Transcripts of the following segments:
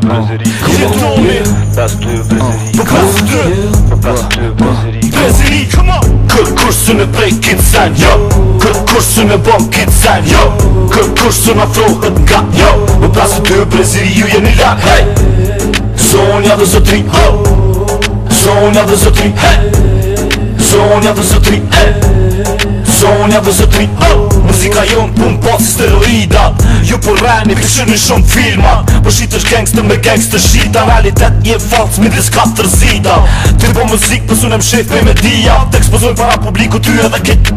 brezeri Si të nomi po Pas come on Kër kursu në prej kitë sen, jo Kër kursu në bom kitë sen, jo Kër kursu në afrohet nga, jo Më po pas të brezeri ju jeni lak, hej Zonja dhe zotri, ho Zonja dhe zotri, hej Zonja dhe zotri, hej Zonja dhe zotri, oh! si ka jon pun po si steroida Jo po rani për shërën shumë filma Po shi të shkë gangster me gangster shita Realitet një e falc mi dis ka stërzida Tërbo muzik për shef me media Të ekspozojnë para publiku ty edhe kit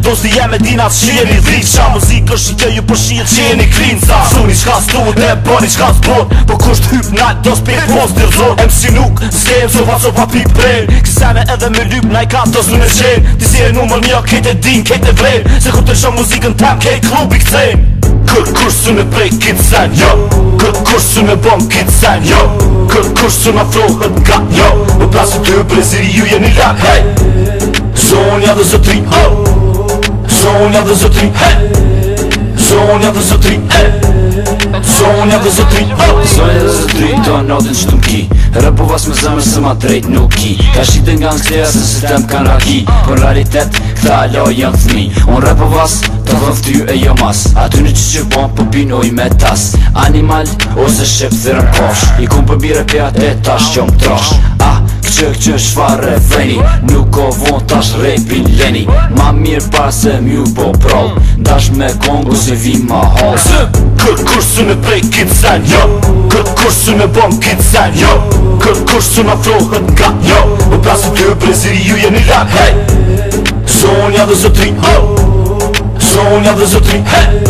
Do si jem e dina të shien i dhik Qa muzik është i këju për shien që jeni krin Sa su një shka së tut e bo po një shka Po kusht hyp nga do s'pe të mos të rëzot Em si nuk se em sova co papi prejn Kësi se edhe me lyp nga i kas do s'nu me qen Ti si e në më një din kete okay, vren Se ku të shumë muzik në tem kej klub i këtëjn Kër kur në prej kit sen jo Kër kur su në bom kit sen jo Kër kur su në fro hët nga jo Më prasë të ju preziri ju jeni lak hey. Zonja dhe zotri, oh. Zonja dhe zëtri Zonja dhe zëtri Zonja dhe zëtri Zonja dhe zëtri Zonja anodin që të mki Rëpo vas me zëmë Së ma drejt nuk ki Ka shqitë nga në qëja Se së të më kanë raki Por raritet, Këta alo janë thmi Unë rëpo vas Të dhëmë ju e jo mas A në që që bon Për po pino me tas Animal Ose shqep dhe rëmë posh I kumë për bire pja Të tash qëmë trash A ah, që që shfar refreni Nuk ko von tash rapin leni Ma mirë pa se mju bo po prall Dash me kongo se vi ma hall Këtë kush su në prej kit sen jo Këtë kush su në bom kit sen jo Këtë kush su në nga jo Më prasë të kjo preziri ju jeni lak hey. Zonja dhe zotri oh. Zonja dhe zotri hey.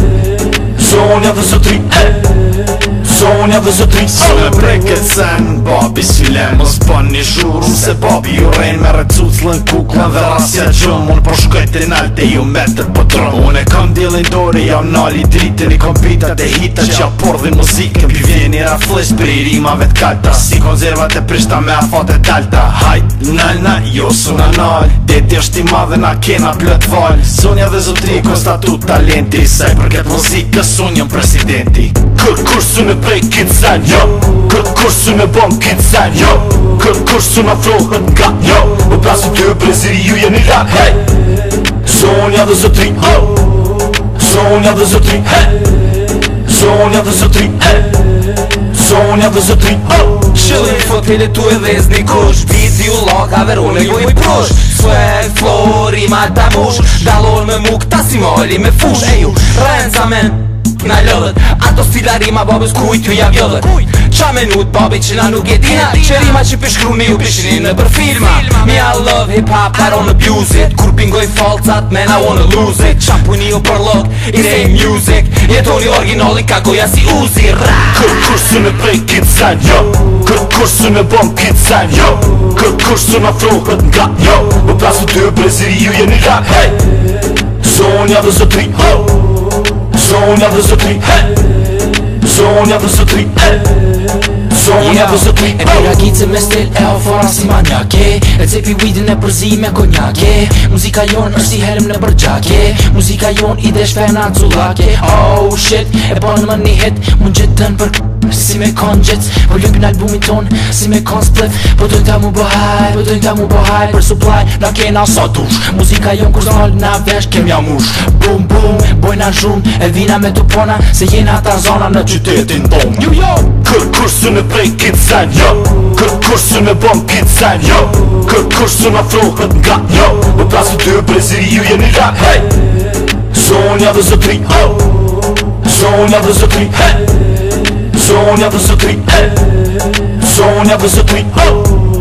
Zonja dhe zotri hey zonja dhe zotri Se me preke cen, babi s'file Mos pa një shuru, se babi ju rejnë Me recuc lën kukla dhe rasja gjëm Unë po shkojtë e nalte, ju metër po drëm Unë e kam djelin dore, jam nali dritën I kom pita të hita që apor dhe muzikën Pi vjeni raflesh për i rimave t'kalta Si konzervat e prishta me afate t'alta Hajt, nal, na, jo su në nal, nal Deti është i madhe na kena plët val Sonja dhe zëtri ko statut talenti Saj për këtë muzik të sunjëm presidenti Kër kur su në prej kitë zanë jo Kër kur su në bom këtë zanë jo Kër kur su në frohën ka jo Më prasë të të preziri ju jeni lak hey. Sonja dhe zëtri oh. Sonja dhe zëtri hey. Sonja dhe zëtri hey. Sonja dhe zëtri oh. Shëllë i fotele tu e dhez një kush Biti u lakave rune ju i prush swag flow Rima mush Dalon me muk ta si molli me fush E ju, renca men Na lëdhët Ato stila ma babes kuj t'ju ja vjodhët Qa menut babi që na nuk jedina Që rima që pishkru mi u pishini në për Mi I love hip hop, I don't abuse Kur pingoj falcat, mena I wanna lose it Qa puni u për lot, it ain't music Jetoni originali ka goja si uzi Kër kër si me prej sa njo Kët kush su bom kit sajm jo Kët kush su frohët nga jo Më prasë të breziri ju jeni lak hey Zonja dhe zëtri, ho Zonja dhe zëtri, he Zonja dhe zëtri, he Zonja dhe zëtri, he E pira kitë se me stil e o fara si ma njake E cepi widin e përzi me konjake Muzika jon është si helm në bërgjake Muzika jon i dhe shfena cullake Oh shit e pon më një hit Më gjithë të në përkë si me kon gjec Po ljupin albumin ton si me kon splet Po dojnë ta mu bëhaj, po dojnë ta mu bëhaj Për supply, na kena sa dush Muzika jon kur s'nol na vesh kem jam ush Bum bum, bojna shum E vina me të pona se jena ta zona në qytetin ton New York Kër kursu në prej kit sen, yo! Kër kursu në bom kit sen, yo! Kër kursu në frohet nga, yo! Më prasë të të breziri ju jeni rap, hey! Zonja dhe zëtri, oh! Zonja dhe zëtri, hey! Sonja për së tri Sonja eh. për së tri oh.